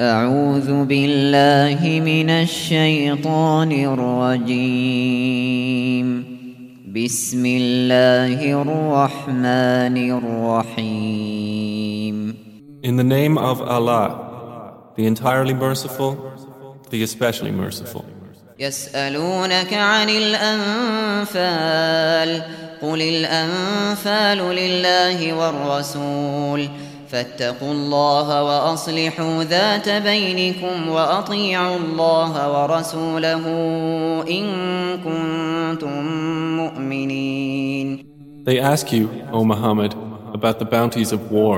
أعوذ بالله من الشيطان الرجيم. بسم الله الرحمن الرحيم. In the name of Allah, the entirely merciful, the especially merciful. يسألونك عن الأنفال قل الأنفال لله والرسول. فاتقوا الله وأصلحوا ذات بينكم وأطيعوا الله ورسوله إن كنتم مؤمنين They ask you, O Muhammad, about the bounties of war.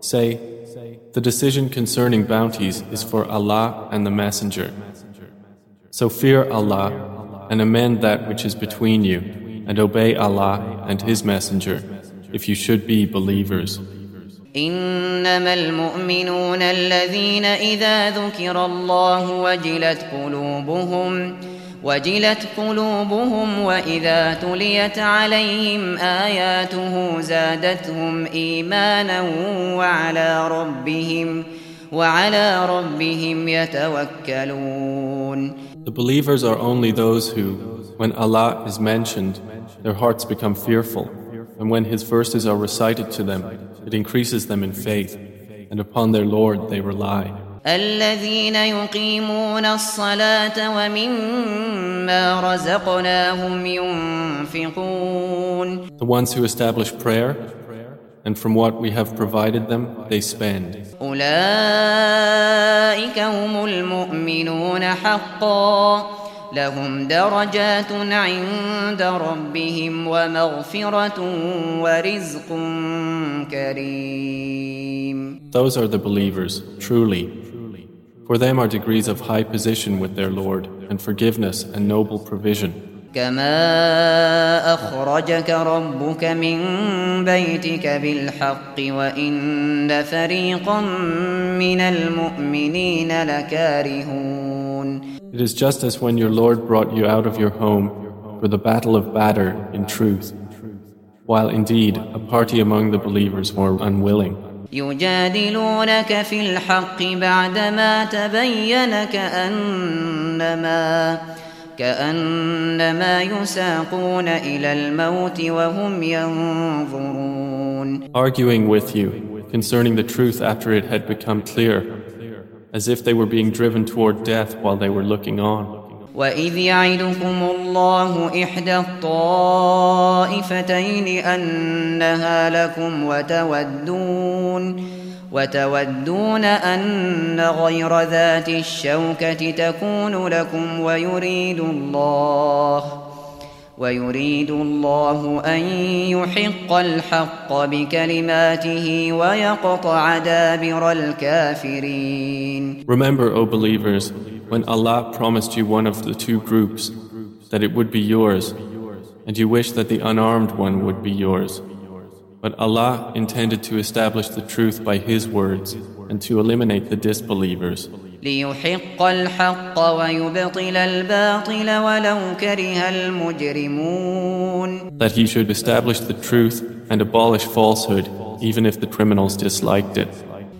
Say, the decision concerning bounties is for Allah and the Messenger. So fear Allah and amend that which is between you, and obey Allah and His Messenger, if you should be believers. إنما المؤمنون الذين إذا ذكر الله وجلت قلوبهم وجلت قلوبهم وإذا تليت عليهم آياته زادتهم إيمانا وعلى ربهم وعلى ربهم يتوكلون The believers are only those who, when Allah is mentioned, their hearts become fearful, and when His verses are recited to them, it increases them in faith, and upon their Lord they rely. الذين يقيمون الصلاة ومما رزقناهم ينفقون The ones who establish prayer, and from what we have provided them, they spend. أولئك هم المؤمنون حقا لهم درجات عند ربهم ومغفرة ورزق كريم Those are the believers, truly. For them are degrees of high position with their Lord, and forgiveness and noble provision. كما أخرجك ربك من بيتك بالحق وإن فريقا من المؤمنين لكارهون It is just as when your Lord brought you out of your home for the battle of Badr in truth, while indeed a party among the believers were unwilling. يجادلونك في الحق بعدما تبين كأنما كأنما يساقون إلى الموت وهم ينظرون Arguing with you concerning the truth after it had become clear, as if they were being driven toward death while they were looking on. وإذ يعدكم الله إحدى الطائفتين أنها لكم وتودون وتودون أن غير ذات الشوكة تكون لكم ويريد الله ويريد الله أن يحق الحق بكلماته ويقطع دابر الكافرين Remember, O believers, when Allah promised you one of the two groups, that it would be yours, and you wish that the unarmed one would be yours. But Allah intended to establish the truth by His words and to eliminate the disbelievers, ليحق الحق ويبطل الباطل ولو كره المجرمون that He should establish the truth and abolish falsehood, even if the criminals disliked it.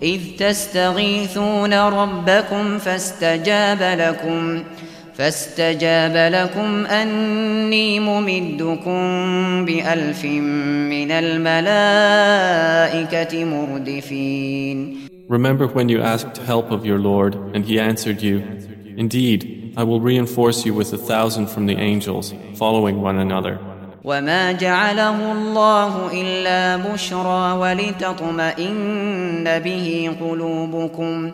إذ تستغيثون ربكم فاستجاب لكم فاستجاب لكم أني ممدكم بألف من الملائكة مردفين Remember when you asked help of your Lord, and He answered you, Indeed, I will reinforce you with a thousand from the angels, following one another. وما جعله الله إلا بشرى ولتطمئن به قلوبكم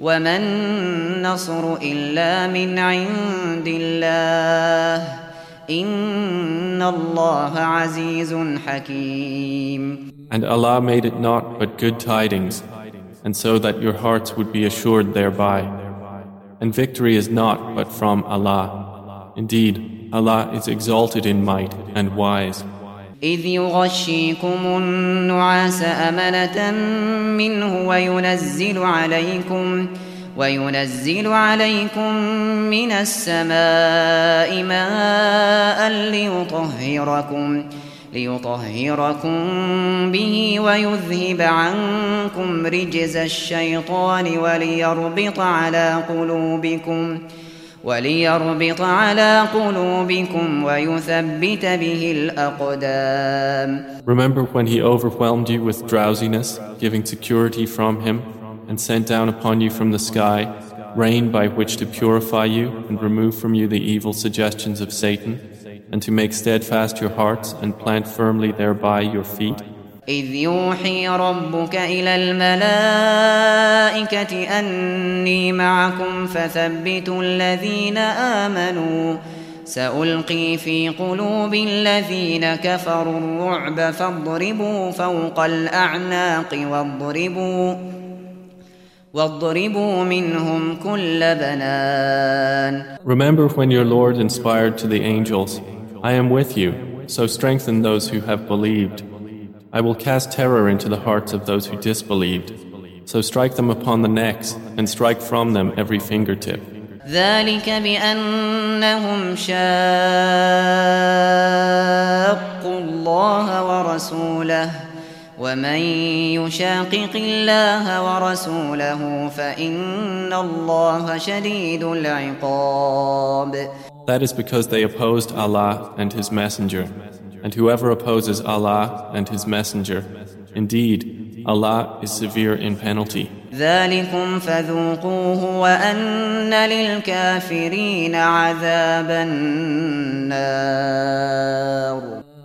وما النصر إلا من عند الله إن الله عزيز حكيم And Allah made it not but good tidings, and so that your hearts would be assured thereby. And victory is not but from Allah. Indeed, Allah is exalted in might and wise. إذ يغشيكم النعاس أمنة منه وينزل عليكم وينزل عليكم من السماء ماء ليطهركم ليطهركم به ويذهب عنكم رجز الشيطان وليربط على قلوبكم وليربط على قلوبكم ويثبت به الأقدام Remember when he overwhelmed you with drowsiness, giving security from him, and sent down upon you from the sky rain by which to purify you and remove from you the evil suggestions of Satan? and to make steadfast your hearts and plant firmly thereby your feet. إذ يوحي ربك إلى الملائكة أني معكم فثبتوا الذين آمنوا سألقي في قلوب الذين كفروا الرعب فاضربوا فوق الأعناق واضربوا واضربوا منهم كل بنان Remember when your Lord inspired to the angels I am with you, so strengthen those who have believed. I will cast terror into the hearts of those who disbelieved. So strike them upon the necks and strike from them every fingertip. ذلك بأنهم شاقوا الله ورسوله ومن يشاقق الله ورسوله فإن الله شديد العقاب That is because they opposed Allah and His Messenger. and whoever opposes Allah and His Messenger. Indeed, Allah is severe in penalty.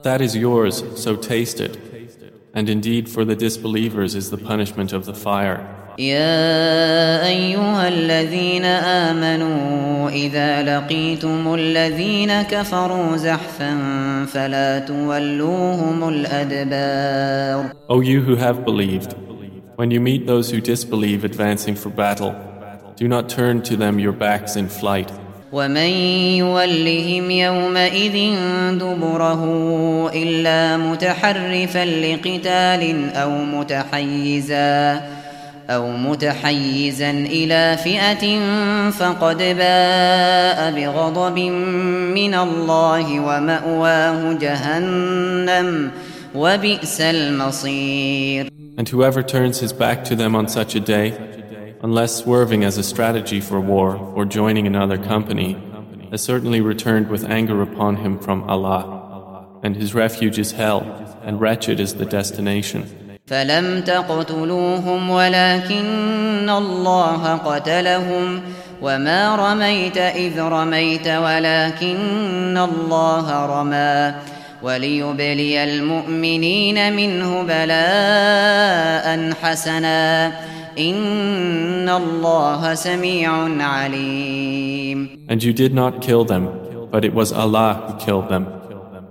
That is yours, so taste it. And indeed, for the disbelievers is the punishment of the fire. يا أيها الذين آمنوا إذا لقيتم الذين كفروا زحفا فلا تولوهم الأدبار O you who have believed, when you meet those who disbelieve advancing for battle, do not turn to them your backs in flight. ومن يولهم يومئذ دبره إلا متحرفا لقتال أو متحيزا أو متحيزا إلى فئة فقد باء بغضب من الله ومأواه جهنم وبئس المصير And whoever turns his back to them on such a day, unless swerving as a strategy for war or joining another company, has certainly returned with anger upon him from Allah. And his refuge is hell, and wretched is the destination. فلم تقتلوهم ولكن الله قتلهم وما رميت إذ رميت ولكن الله رمى وليبلي المؤمنين منه بلاء حسنا إن الله سميع عليم And you did not kill them, but it was Allah who killed them.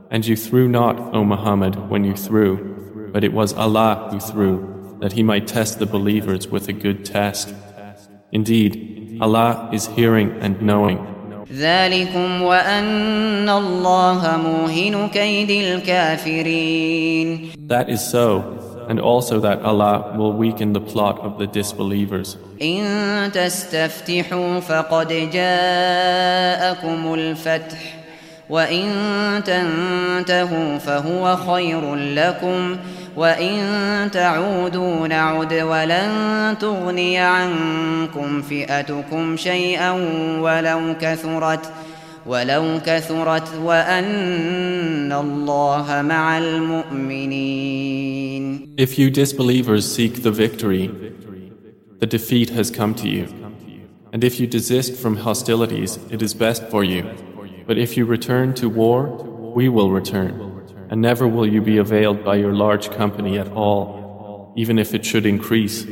And you threw not, O Muhammad, when you threw. but it was Allah who threw, that He might test the believers with a good test. Indeed, Allah is hearing and knowing. ذلكم وأن الله موهن كيد الكافرين That is so, and also that Allah will weaken the plot of the disbelievers. إن تستفتحوا فقد جاءكم الفتح وإن تنتهوا فهو خير لكم وإن تعودوا نعد ولن تغني عنكم فئتكم شيئا ولو كثرت ولو كثرت وأن الله مع المؤمنين If you disbelievers seek the victory, the defeat has come to you. And if you desist from hostilities, it is best for you. But if you return to war, we will return. And never will you be availed by your large company at all, even if it should increase.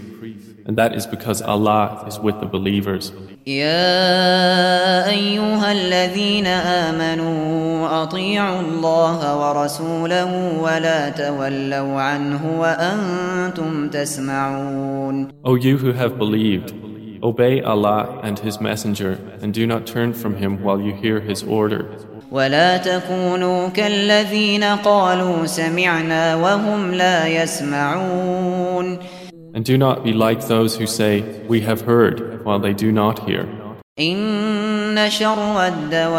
And that is because Allah is with the believers. يا أيها الذين آمنوا أطيعوا الله ورسوله ولا تولوا عنه وأنتم تسمعون O you who have believed, obey Allah and His Messenger and do not turn from Him while you hear His order. ولا تكونوا كالذين قالوا سمعنا وهم لا يسمعون And do not be like those who say, We have heard, while they do not hear. إن شر الدواب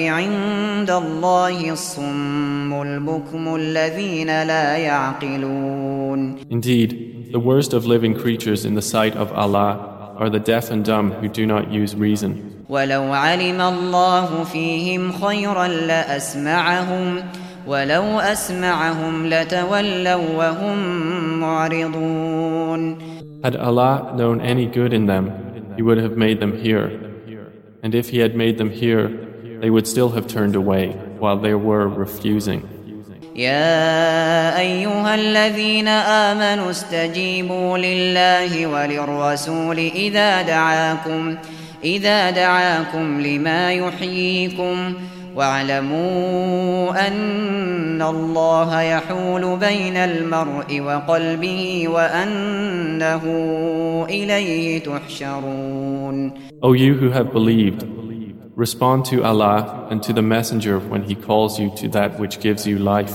عند الله الصم البكم الذين لا يعقلون Indeed, the worst of living creatures in the sight of Allah are the deaf and dumb who do not use reason. ولو علم الله فيهم خيرا لأسمعهم ولو أسمعهم لتولوا وهم معرضون Had Allah known any good in them, He would have made them hear. And if He had made them hear, they would still have turned away while they were refusing. يا أيها الذين آمنوا استجيبوا لله وللرسول إذا دعاكم إذا دعاكم لما يحييكم واعلموا أن الله يحول بين المرء وقلبه وأنه إليه تحشرون O you who have believed, respond to Allah and to the Messenger when He calls you to that which gives you life.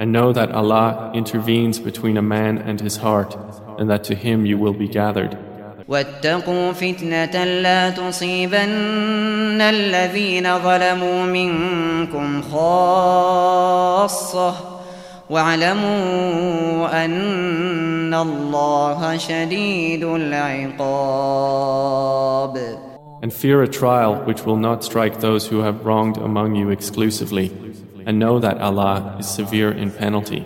And know that Allah intervenes between a man and his heart, and that to Him you will be gathered. واتقوا فتنة لا تصيبن الذين ظلموا منكم خاصة واعلموا أن الله شديد العقاب And fear a trial which will not strike those who have wronged among you exclusively, and know that Allah is severe in penalty.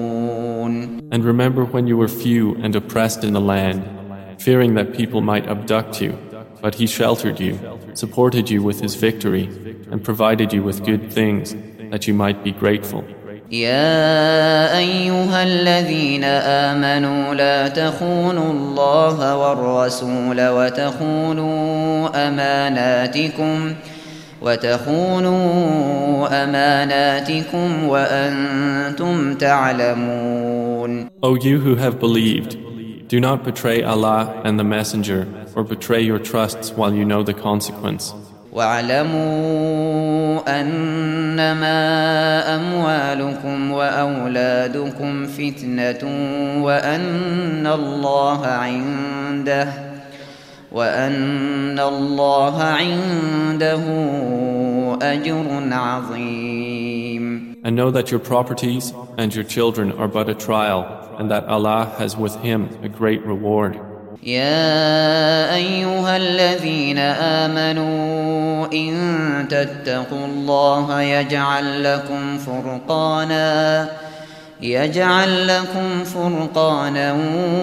And remember when you were few and oppressed in the land, fearing that people might abduct you, but He sheltered you, supported you with His victory, and provided you with good things, that you might be grateful. يا أيها الذين آمنوا لا تخونوا الله والرسول وتخونوا أماناتكم وتخونوا أماناتكم وأنتم تعلمون O you who have believed, do not betray Allah and the Messenger, or betray your trusts while you know the consequence. واعلموا أنما أموالكم وأولادكم فتنة وأن الله عنده وأن الله عنده أجر عظيم And know that your properties and your children are but a trial, and that Allah has with Him a great reward. يا أيها الذين آمنوا إن تتقوا الله يجعل لكم فرقانا يجعل لكم فرقانا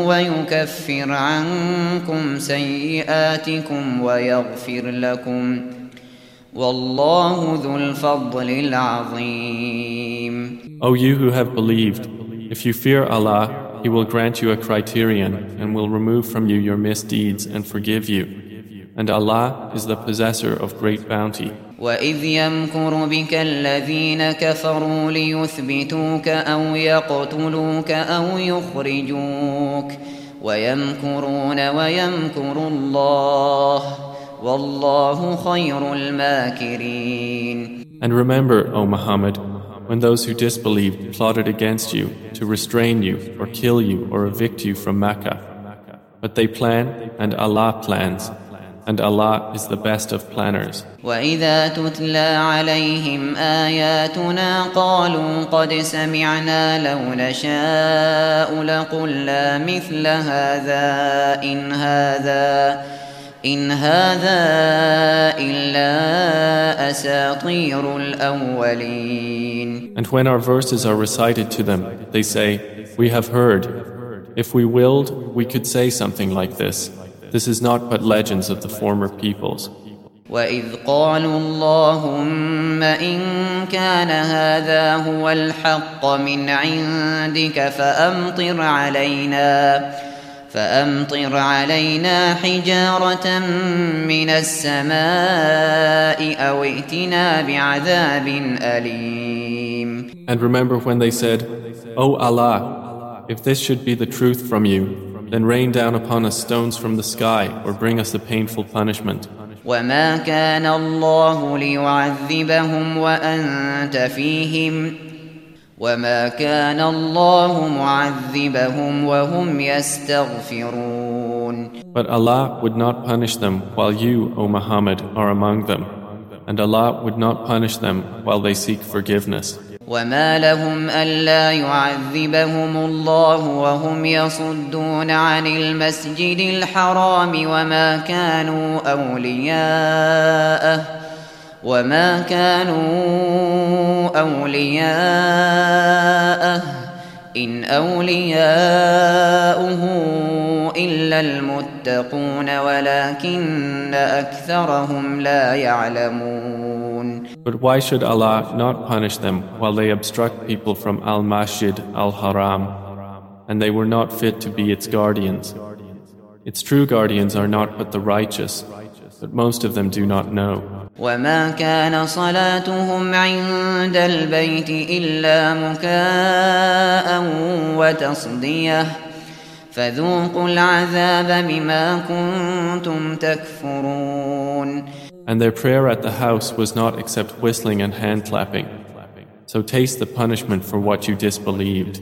ويكفر عنكم سيئاتكم ويغفر لكم والله ذو الفضل العظيم O you who have believed, if you fear Allah, He will grant you a criterion and will remove from you your misdeeds and forgive you. And Allah is the possessor of great bounty. وإذ يمكر بك الذين كفروا ليثبتوك أو يقتلوك أو يخرجوك ويمكرون ويمكر الله And remember, O Muhammad, when those who disbelieved plotted against you to restrain you or kill you or evict you from Mecca. But they plan and Allah plans, and Allah is the best of planners. وإذا تتلى عليهم آياتنا قالوا قد سمعنا لو نشاء لقلنا مثل هذا إن هذا إن هذا إلا أساطير الأولين And when our verses are recited to them, they say, We have heard. If we willed, we could say something like this. This is not but legends of the former peoples. وإذ قالوا اللهم إن كان هذا هو الحق من عندك فأمطر علينا فأمطر علينا حجارة من السماء أو ائتنا بعذاب أليم And remember when they said, O Allah, if this should be the truth from you, then rain down upon us stones from the sky or bring us a painful punishment. وما كان الله ليعذبهم وأنت فيهم وما كان الله معذبهم وهم يستغفرون But Allah would not punish them while you, O Muhammad, are among them. And Allah would not punish them while they seek forgiveness. وما لهم ألا يعذبهم الله وهم يصدون عن المسجد الحرام وما كانوا أولياءه وما كانوا أولياءه إن أولياؤه إلا المتقون ولكن أكثرهم لا يعلمون But why should Allah not punish them while they obstruct people from Al Masjid Al Haram and they were not fit to be its guardians? Its true guardians are not but the righteous, but most of them do not know. وما كان صلاتهم عند البيت إلا مكاء وتصديه فذوقوا العذاب بما كنتم تكفرون And their prayer at the house was not except whistling and hand clapping. So taste the punishment for what you disbelieved.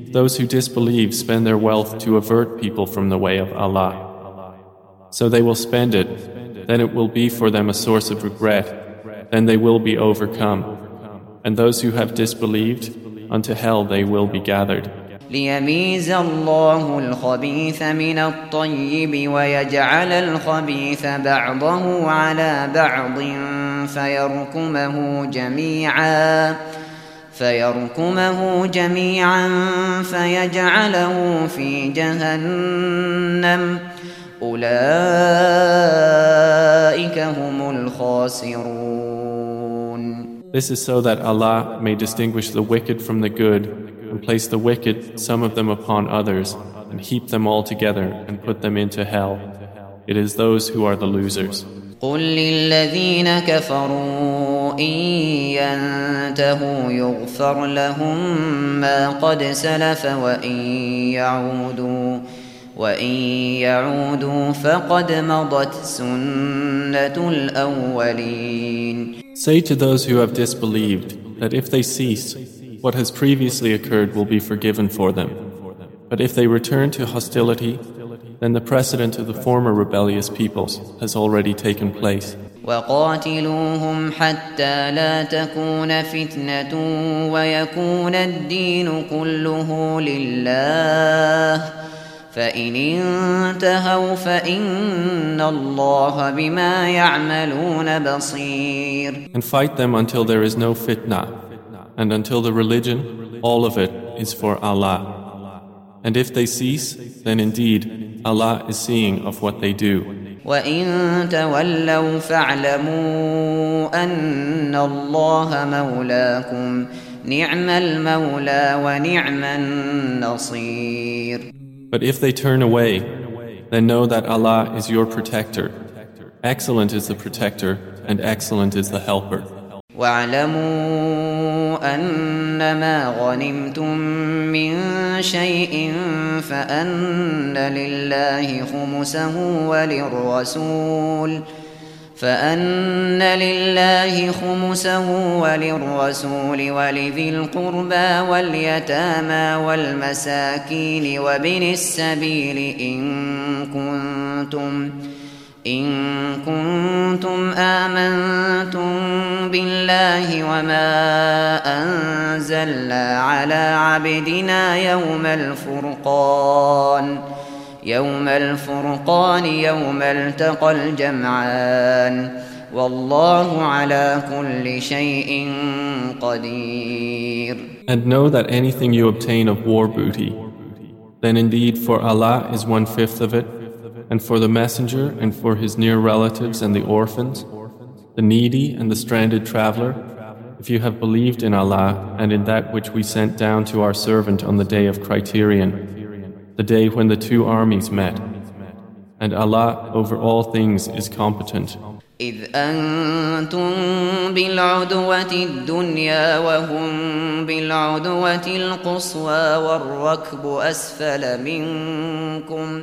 those who disbelieve spend their wealth to avert people from the way of Allah. So they will spend it, then it will be for them a source of regret, then they will be overcome. And those who have disbelieved, unto hell they will be gathered. ليميز الله الخبيث من الطيب ويجعل الخبيث بعضه على بعض فيركمه جميعا فيركمه جميعا فيجعله في جهنم أولئك هم الخاسرون This is so that Allah may distinguish the wicked from the good and place the wicked, some of them upon others, and heap them all together and put them into hell. It is those who are the losers. قل للذين كفروا إن ينتهوا يغفر لهم ما قد سلف وإن يعودوا وإن يعودوا فقد مضت سنة الأولين Say to those who have disbelieved that if they cease, what has previously occurred will be forgiven for them. But if they return to hostility, then the precedent of the former rebellious peoples has already taken place. وقاتلوهم حتى لا تكون فتنة ويكون الدين كله لله فإن انتهوا فإن الله بما يعملون بصير And fight them until there is no fitna, and until the religion, all of it, is for Allah. And if they cease, then indeed Allah is seeing of what they do. وإن تولوا فاعلموا أن الله مولاكم نعم المولى ونعم النصير But if they turn away, then know that Allah is your protector. Excellent is the protector, and excellent is the helper. واعلموا أنما غنمتم من شيء فأن لله خمسه وللرسول فأن لله خمسه وللرسول ولذي القربى واليتامى والمساكين وابن السبيل إن كنتم إن كنتم آمنتم بالله وما أنزلنا على عبدنا يوم الفرقان. يوم الفرقان يوم التقى الجمعان. والله على كل شيء قدير. And know that anything you obtain of war booty, then indeed for Allah is one fifth of it, and for the messenger and for his near relatives and the orphans, the needy and the stranded traveler, if you have believed in Allah and in that which we sent down to our servant on the day of criterion, the day when the two armies met. And Allah over all things is competent. إذ أنتم بالعدوة الدنيا وهم بالعدوة القصوى والركب أسفل منكم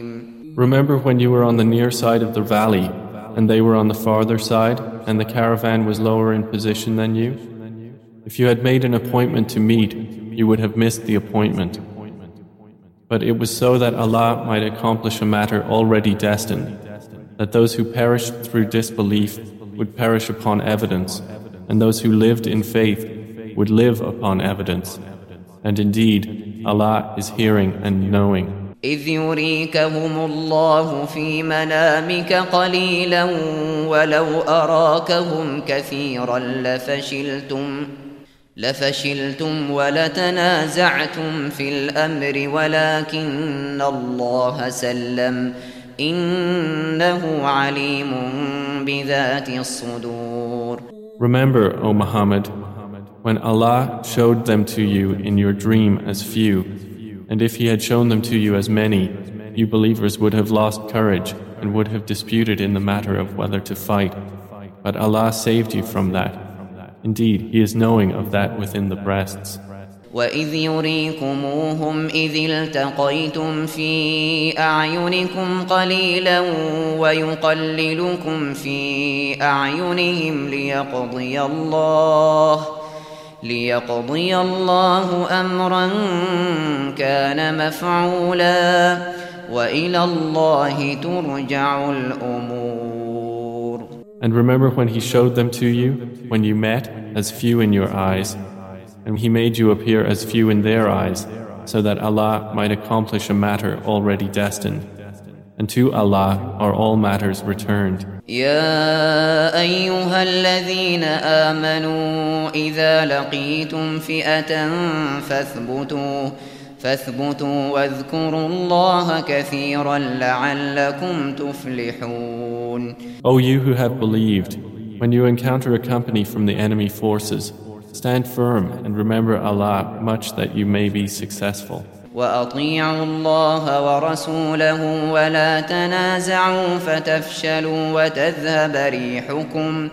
Remember when you were on the near side of the valley and they were on the farther side and the caravan was lower in position than you? If you had made an appointment to meet, you would have missed the appointment. But it was so that Allah might accomplish a matter already destined, that those who perished through disbelief would perish upon evidence, and those who lived in faith would live upon evidence. And indeed, Allah is hearing and knowing. إذ يريكهم الله في منامك قليلا ولو أراكهم كثيرا لفشلتم لفشلتم ولتنازعتم في الأمر ولكن الله سلم. إنه عليم بذات الصدور. Remember, O Muhammad, when Allah showed them to you in your dream as few, and if He had shown them to you as many, you believers would have lost courage and would have disputed in the matter of whether to fight. But Allah saved you from that. Indeed, He is knowing of that within the breasts. وإذ يريكموهم إذ التقيتم في أعينكم قليلا ويقللكم في أعينهم ليقضي الله ليقضي الله أمرا كان مفعولا وإلى الله ترجع الأمور And remember when He showed them to you, when you met, as few in your eyes, and He made you appear as few in their eyes, so that Allah might accomplish a matter already destined. And to Allah are all matters returned. يا أيها الذين آمنوا إذا لقيتم فئة فاثبتوا فاثبتوا واذكروا الله كثيرا لعلكم تفلحون O you who have believed, when you encounter a company from the enemy forces, stand firm and remember Allah much that you may be successful. وأطيعوا الله ورسوله ولا تنازعوا فتفشلوا وتذهب ريحكم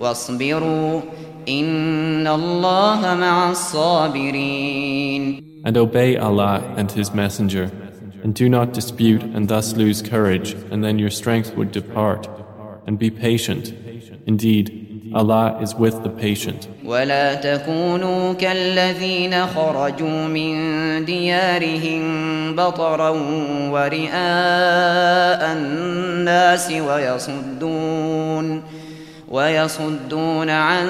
واصبروا إن الله مع الصابرين And obey Allah and His Messenger, and do not dispute and thus lose courage, and then your strength would depart. And be patient. Indeed, Allah is with the patient. ولا تكونوا كالذين خرجوا من ديارهم بطرا ورئاء الناس ويصدون ويصدون عن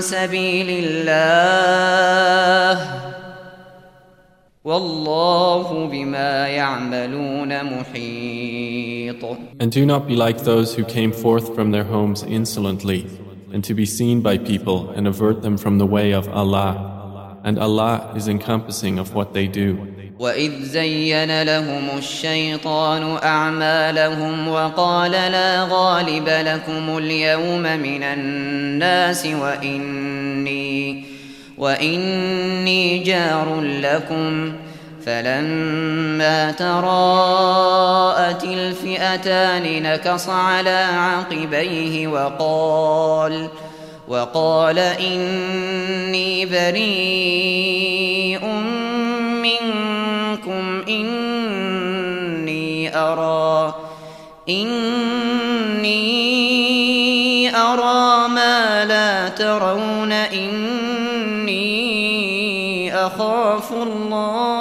سبيل الله والله بما يعملون محيط And do not be like those who came forth from their homes insolently, and to be seen by people and avert them from the way of Allah. And Allah is encompassing of what they do. وإذ زين لهم الشيطان أعمالهم وقال لا غالب لكم اليوم من الناس وإني وإني جار لكم فلما تراءت الفئتان نكص على عقبيه وقال وقال إني بريء منكم إني أرى إني أرى ما لا ترون إني أخاف الله.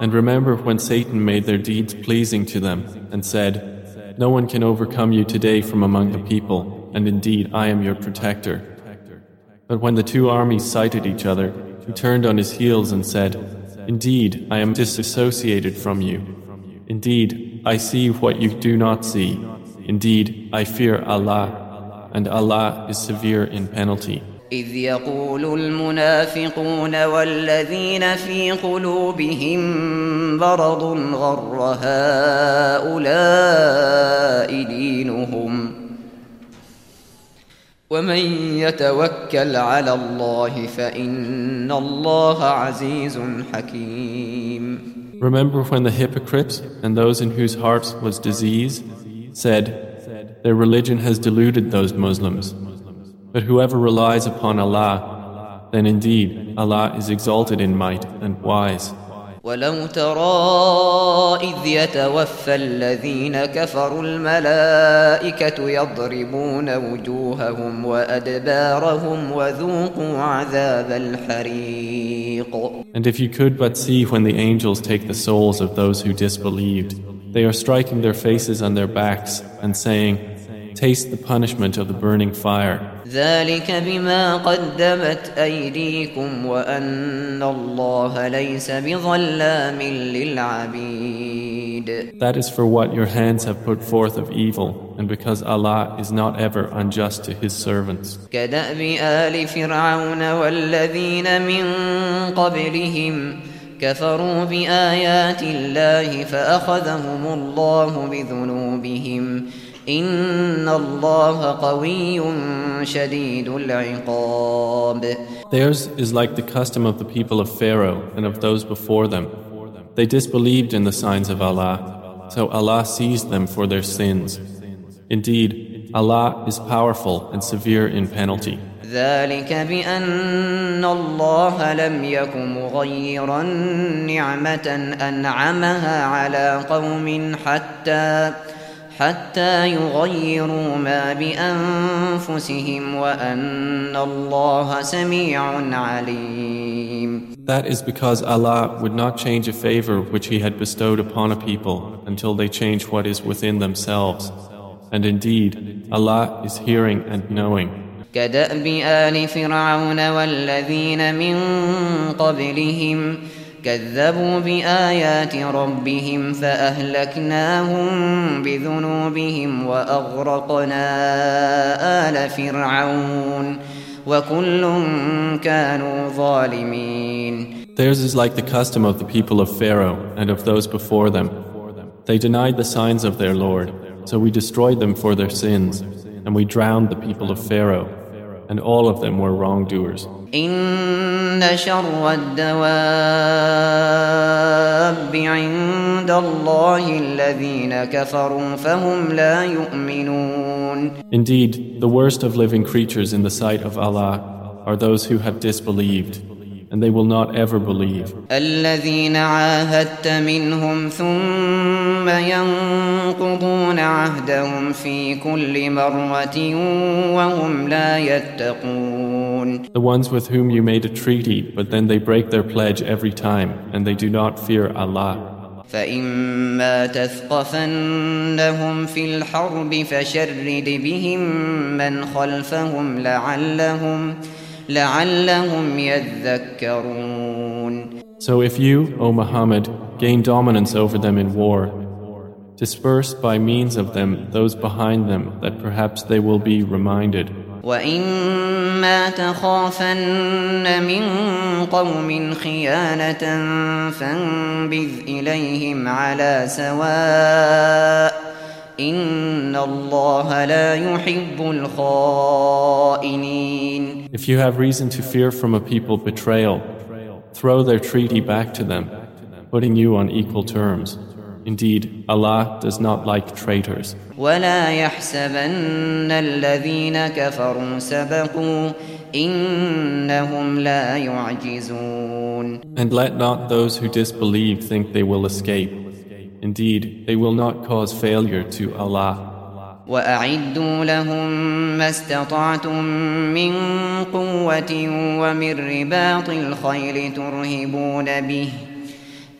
And remember when Satan made their deeds pleasing to them and said, No one can overcome you today from among the people, and indeed I am your protector. But when the two armies sighted each other, he turned on his heels and said, Indeed, I am disassociated from you. Indeed, I see what you do not see. Indeed, I fear Allah, and Allah is severe in penalty. إذ يقول المنافقون والذين في قلوبهم مرض غر هؤلاء دينهم ومن يتوكل على الله فإن الله عزيز حكيم Remember when the hypocrites and those in whose hearts was disease said, Their religion has deluded those Muslims. But whoever relies upon Allah, then indeed Allah is exalted in might and wise. ولو ترى إذ يتوفى الذين كفروا الملائكة يضربون وجوههم وأدبارهم وذوقوا عذاب الحريق And if you could but see when the angels take the souls of those who disbelieved, they are striking their faces on their backs and saying, Taste the punishment of the burning fire. ذلك بما قدمت أيديكم وأن الله ليس بظلام للعبيد. That is for what your hands have put forth of evil, and because Allah is not ever unjust to His servants. كدأب آل فرعون والذين من قبلهم كفروا بآيات الله فأخذهم الله بذنوبهم إن الله قوي شديد العقاب Theirs is like the custom of the people of Pharaoh and of those before them. They disbelieved in the signs of Allah, so Allah seized them for their sins. Indeed, Allah is powerful and severe in penalty. ذلك بأن الله لم يك مغيرا نعمة أنعمها على قوم حتى حتى يغيروا ما بأنفسهم وأن الله سميع عليم That is because Allah would not change a favor which He had bestowed upon a people until they change what is within themselves. And indeed, Allah is hearing and knowing. كدأب آل فرعون والذين من قبلهم كذبوا بآيات ربهم فأهلكناهم بذنوبهم وأغرقنا آل فرعون وكل كانوا ظالمين Theirs is like the custom of the people of Pharaoh and of those before them. They denied the signs of their Lord, so we destroyed them for their sins, and we drowned the people of Pharaoh, and all of them were wrongdoers. إن شر الدواب عند الله الذين كفروا فهم لا يؤمنون Indeed, the worst of living creatures in the sight of Allah are those who have disbelieved, and they will not ever believe. الذين عاهدت منهم ثم ينقضون عهدهم في كل مرة وهم لا يتقون The ones with whom you made a treaty, but then they break their pledge every time, and they do not fear Allah. فإما تثقفنهم في الحرب فشرد بهم من خلفهم لعلهم لعلهم يذكرون So if you, O Muhammad, gain dominance over them in war, disperse by means of them those behind them that perhaps they will be reminded. وإما تخافن من قوم خيانة فانبذ إليهم على سواء إن الله لا يحب الخائنين If you have reason to fear from a people betrayal, throw their treaty back to them, putting you on equal terms. Indeed, Allah does not like traitors. ولا يحسبن الذين كفروا سبقوا إنهم لا يعجزون And let not those who disbelieve think they will escape. Indeed, they will not cause failure to Allah. وأعدوا لهم ما استطعتم من قوة ومن رباط الخيل ترهبون به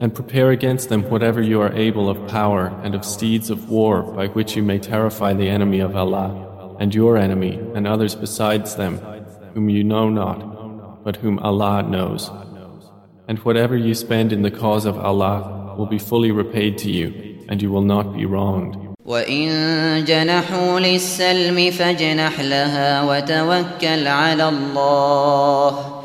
And prepare against them whatever you are able of power and of steeds of war by which you may terrify the enemy of Allah and your enemy and others besides them whom you know not but whom Allah knows. And whatever you spend in the cause of Allah will be fully repaid to you and you will not be wronged. وإن جنحوا للسلم فاجنح لها وتوكل على الله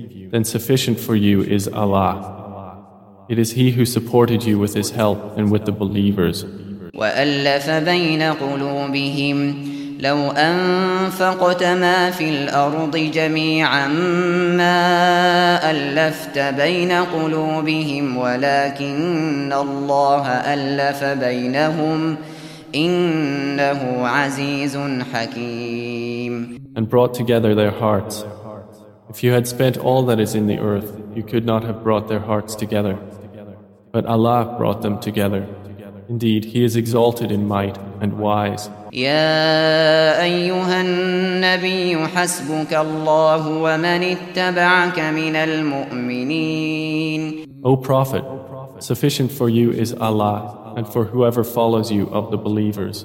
then sufficient for you is Allah. It is He who supported you with His help and with the believers. وألف بين قلوبهم لو أنفقت ما في الأرض جميعا ما ألفت بين قلوبهم ولكن الله ألف بينهم إنه عزيز حكيم and brought together their hearts. If you had spent all that is in the earth, you could not have brought their hearts together. But Allah brought them together. Indeed, He is exalted in might and wise. يا أيها النبي حسبك الله ومن اتبعك من المؤمنين O Prophet, sufficient for you is Allah and for whoever follows you of the believers.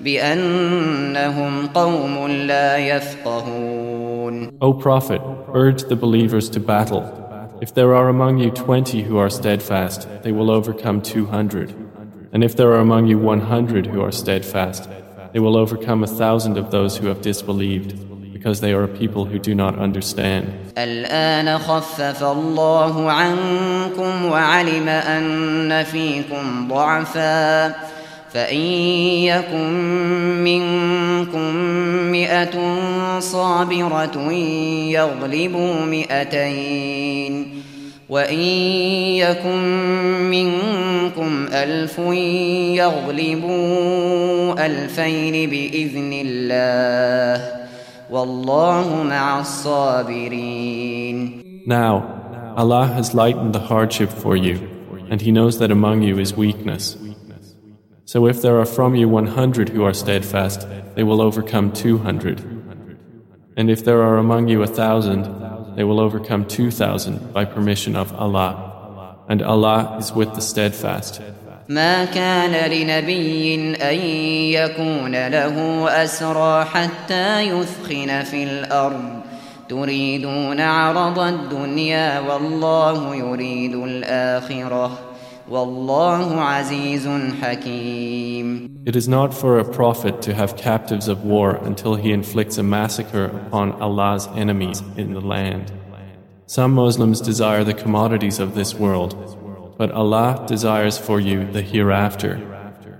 بأنهم قوم لا يفقهون O Prophet, urge the believers to battle. If there are among you twenty who are steadfast, they will overcome two hundred. And if there are among you one hundred who are steadfast, they will overcome a thousand of those who have disbelieved, because they are a people who do not understand. الآن خفف الله عنكم وعلم أن فيكم ضعفا فإن يكن منكم مئة صابرة يغلبوا مئتين وإن يكن منكم ألف يغلبوا ألفين بإذن الله والله مع الصابرين Now, Allah has lightened the hardship for you, and He knows that among you is weakness. So if there are from you 100 who are steadfast, they will overcome 200. And if there are among you a thousand, they will overcome 2,000 by permission of Allah. And Allah is with the steadfast. ما كان لنبي أن يكون له أسرى حتى يثخن في الأرض تريدون عرض الدنيا والله يريد الآخرة والله عزيز حكيم It is not for a prophet to have captives of war until he inflicts a massacre upon Allah's enemies in the land. Some Muslims desire the commodities of this world, but Allah desires for you the hereafter,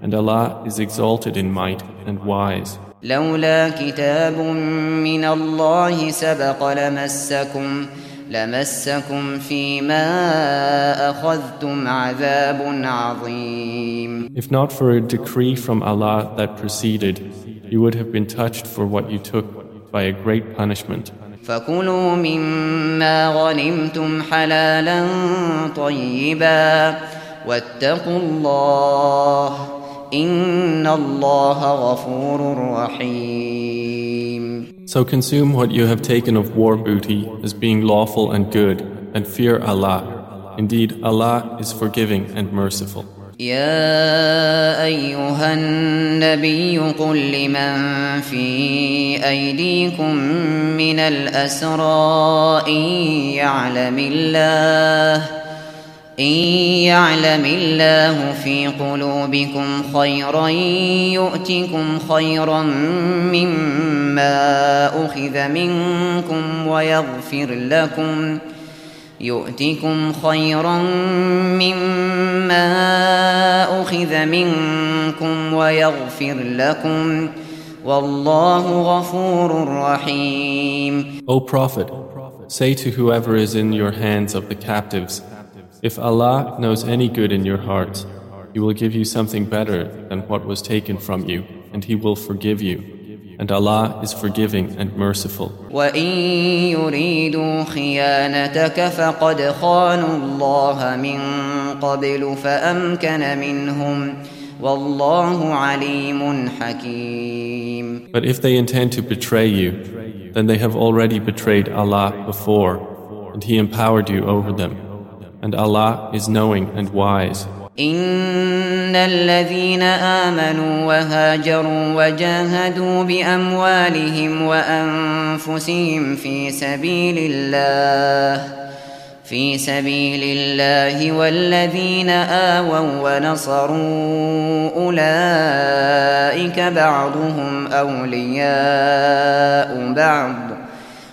and Allah is exalted in might and wise. لولا كتاب من الله سبق لمسكم لمسكم فيما أخذتم عذاب عظيم If not for a decree from Allah that preceded, you would have been touched for what you took by a great punishment. فكلوا مما غنمتم حلالا طيبا واتقوا الله إن الله غفور رحيم So consume what you have taken of war booty as being lawful and good and fear Allah. Indeed, Allah is forgiving and merciful. يا أيها النبي قل لمن في أيديكم من الأسرى إن يعلم الله إن يعلم الله في قلوبكم خيرا يؤتكم خيرا مما أخذ منكم ويغفر لكم ۖ يؤتكم خيرا مما أخذ منكم ويغفر لكم والله غفور رحيم. O Prophet, say to whoever is in your hands of the captives, If Allah knows any good in your heart, He will give you something better than what was taken from you, and He will forgive you. And Allah is forgiving and merciful. But if they intend to betray you, then they have already betrayed Allah before, and He empowered you over them. And Allah is knowing and wise. إن الذين آمنوا وهاجروا وجاهدوا بأموالهم وأنفسهم في سبيل الله في سبيل الله والذين آووا ونصروا أولئك بعضهم أولياء بعض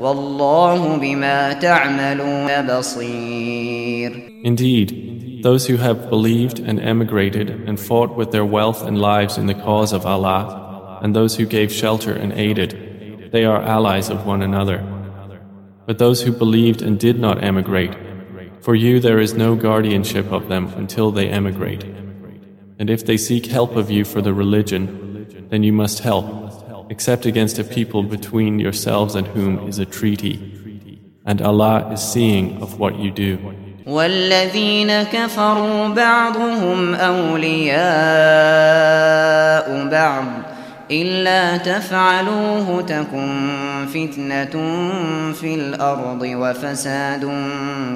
والله بما تعملون بصير Indeed, Those who have believed and emigrated and fought with their wealth and lives in the cause of Allah, and those who gave shelter and aided, they are allies of one another. But those who believed and did not emigrate, for you there is no guardianship of them until they emigrate. And if they seek help of you for the religion, then you must help, except against a people between yourselves and whom is a treaty. And Allah is seeing of what you do. والذين كفروا بعضهم أولياء بعض إلا تفعلوه تكن فتنة في الأرض وفساد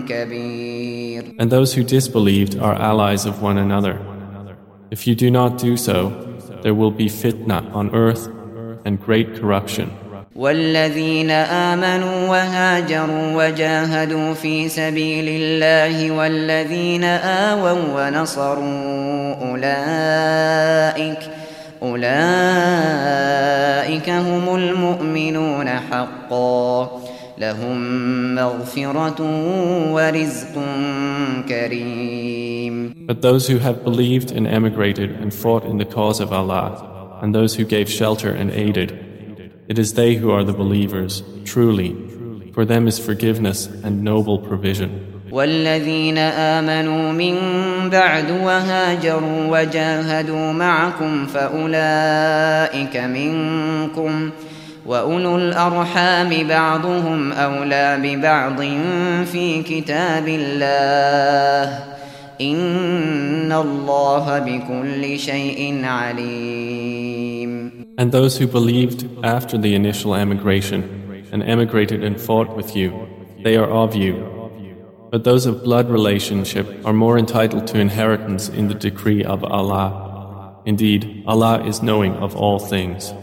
كبير And those who disbelieved are allies of one another. If you do not do so, there will be fitna on earth and great corruption. والذين آمنوا وهاجروا وجاهدوا في سبيل الله والذين آووا ونصروا أولئك أولئك هم المؤمنون حقا لهم مغفرة ورزق كريم But those who have believed and emigrated and fought in the cause of Allah and those who gave shelter and aided It is they who are the believers, truly. For them is forgiveness and noble provision. والذين آمنوا من بعد وهاجروا وجاهدوا معكم فأولئك منكم وأولو الأرحام بعضهم أولى ببعض في كتاب الله إن الله بكل شيء عليم And those who believed after the initial emigration and emigrated and fought with you, they are of you. But those of blood relationship are more entitled to inheritance in the decree of Allah. Indeed, Allah is knowing of all things.